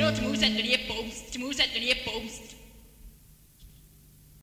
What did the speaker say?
Grote moe zet er je post, moe zet er je post.